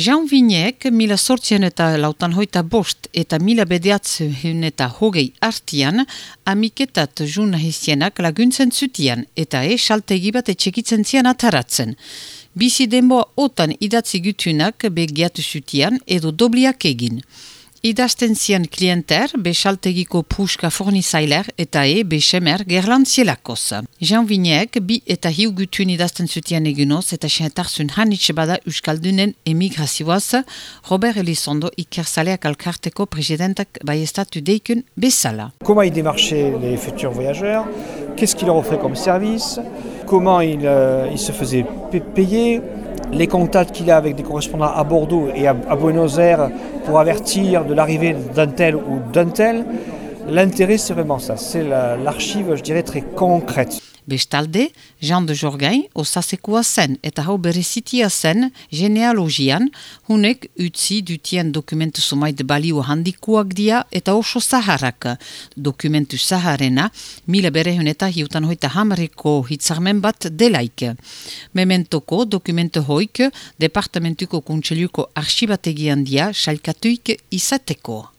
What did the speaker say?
Jean Vinek, mila sortzien eta lautan hoita bost eta mila bedeatzen eta hogei artian, amiketat juna hizienak laguntzen zutian eta e saltegi bat etxekitzen zian ataratzen. Bizi denboa otan idatzi gutunak begiatu zutian edo dobliak egin. Idazten klienter, besaltegiko puska fornizailer eta e besemer gerlan zielakoz. Jean Vinek, bi eta hiu gutun idazten zutian egunoz eta xentarzun hanitxe bada Euskaldunen emigrazioaz, Robert Elizondo ikersaleak alkarteko presidentak baiestatu deikun bezala. Comment il démarchait les futurs voyageurs? Qu'est-ce qu'il leur offrait comme service? Comment il, euh, il se faisait payer? Les contacts qu'il a avec des correspondants à Bordeaux et à Buenos Aires pour avertir de l'arrivée d'un tel ou d'un tel. L'intérêt, c'est vraiment ça. C'est l'archive, je dirais, très concrète. Bestalde, Jean de Jorgain osasekoa zen eta hau berezitia zen genealogian, hunek utzi dutien dokumentu sumait balio handikoak dia eta oso zaharrak. Dokumentu zaharena, mila berehun eta hiutan hoita hamareko hitzarmen bat delaik. Mementoko dokumentu hoik, departamentuko kuntseliuko arxibategian dia salkatuik izateko.